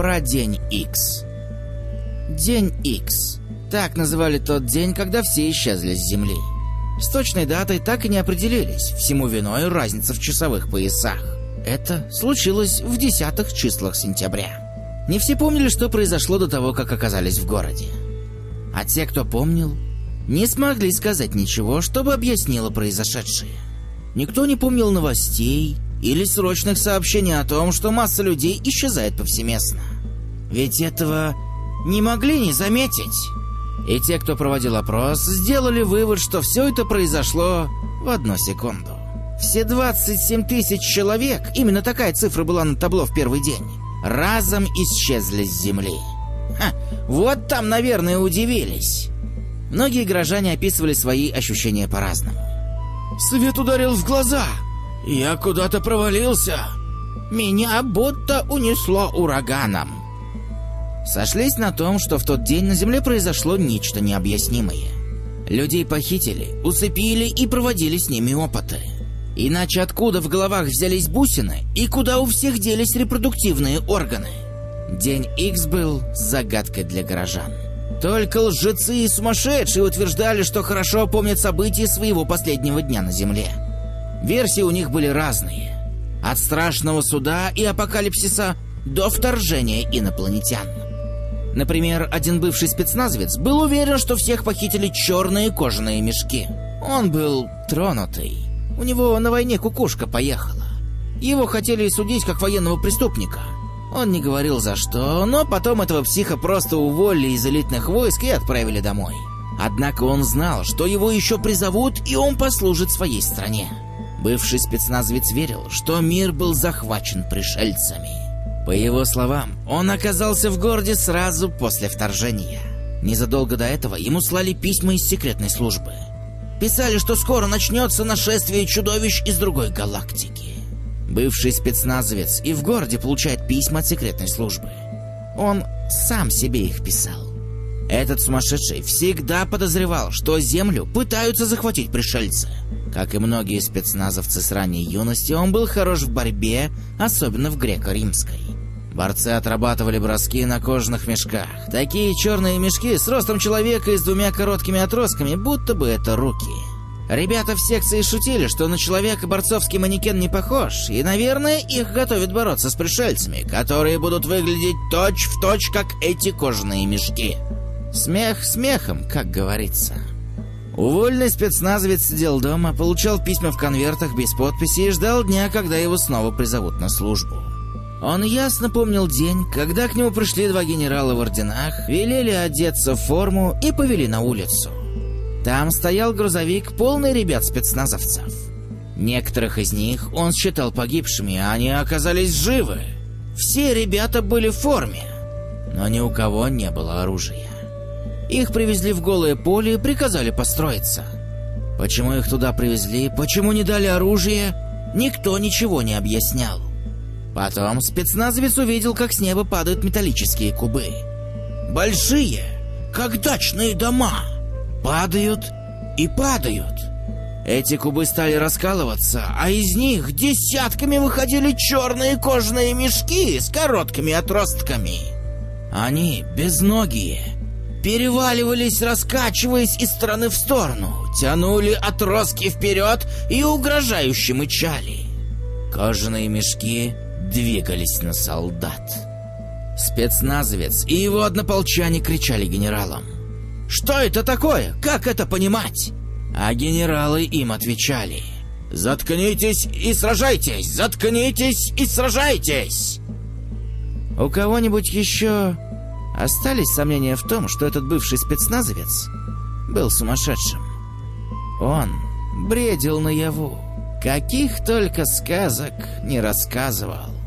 про День Икс. День Икс. Так называли тот день, когда все исчезли с Земли. С точной датой так и не определились, всему виной разница в часовых поясах. Это случилось в десятых числах сентября. Не все помнили, что произошло до того, как оказались в городе. А те, кто помнил, не смогли сказать ничего, чтобы объяснило произошедшее. Никто не помнил новостей или срочных сообщений о том, что масса людей исчезает повсеместно. Ведь этого не могли не заметить. И те, кто проводил опрос, сделали вывод, что все это произошло в одну секунду. Все 27 тысяч человек, именно такая цифра была на табло в первый день, разом исчезли с Земли. Ха, вот там, наверное, удивились. Многие горожане описывали свои ощущения по-разному. Свет ударил в глаза. Я куда-то провалился. Меня будто унесло ураганом. Сошлись на том, что в тот день на Земле произошло нечто необъяснимое. Людей похитили, усыпили и проводили с ними опыты. Иначе откуда в головах взялись бусины и куда у всех делись репродуктивные органы? День X был загадкой для горожан. Только лжецы и сумасшедшие утверждали, что хорошо помнят события своего последнего дня на Земле. Версии у них были разные. От страшного суда и апокалипсиса до вторжения инопланетян. Например, один бывший спецназовец был уверен, что всех похитили черные кожаные мешки. Он был тронутый. У него на войне кукушка поехала. Его хотели судить как военного преступника. Он не говорил за что, но потом этого психа просто уволили из элитных войск и отправили домой. Однако он знал, что его еще призовут, и он послужит своей стране. Бывший спецназовец верил, что мир был захвачен пришельцами. По его словам, он оказался в городе сразу после вторжения. Незадолго до этого ему слали письма из секретной службы. Писали, что скоро начнется нашествие чудовищ из другой галактики. Бывший спецназовец и в городе получает письма от секретной службы. Он сам себе их писал. Этот сумасшедший всегда подозревал, что Землю пытаются захватить пришельцы. Как и многие спецназовцы с ранней юности, он был хорош в борьбе, особенно в греко-римской. Борцы отрабатывали броски на кожаных мешках. Такие черные мешки с ростом человека и с двумя короткими отростками, будто бы это руки. Ребята в секции шутили, что на человека борцовский манекен не похож, и, наверное, их готовят бороться с пришельцами, которые будут выглядеть точь-в-точь, точь, как эти кожаные мешки. Смех смехом, как говорится. Увольный спецназовец сидел дома, получал письма в конвертах без подписи и ждал дня, когда его снова призовут на службу. Он ясно помнил день, когда к нему пришли два генерала в орденах, велели одеться в форму и повели на улицу. Там стоял грузовик, полный ребят-спецназовцев. Некоторых из них он считал погибшими, а они оказались живы. Все ребята были в форме, но ни у кого не было оружия. Их привезли в голое поле и приказали построиться. Почему их туда привезли, почему не дали оружие, никто ничего не объяснял. Потом спецназовец увидел, как с неба падают металлические кубы. Большие, как дачные дома. Падают и падают. Эти кубы стали раскалываться, а из них десятками выходили черные кожаные мешки с короткими отростками. Они безногие, переваливались, раскачиваясь из стороны в сторону, тянули отростки вперед и угрожающе мычали. Кожаные мешки двигались на солдат. Спецназовец и его однополчане кричали генералам. «Что это такое? Как это понимать?» А генералы им отвечали. «Заткнитесь и сражайтесь! Заткнитесь и сражайтесь!» У кого-нибудь еще остались сомнения в том, что этот бывший спецназовец был сумасшедшим? Он бредил наяву, каких только сказок не рассказывал.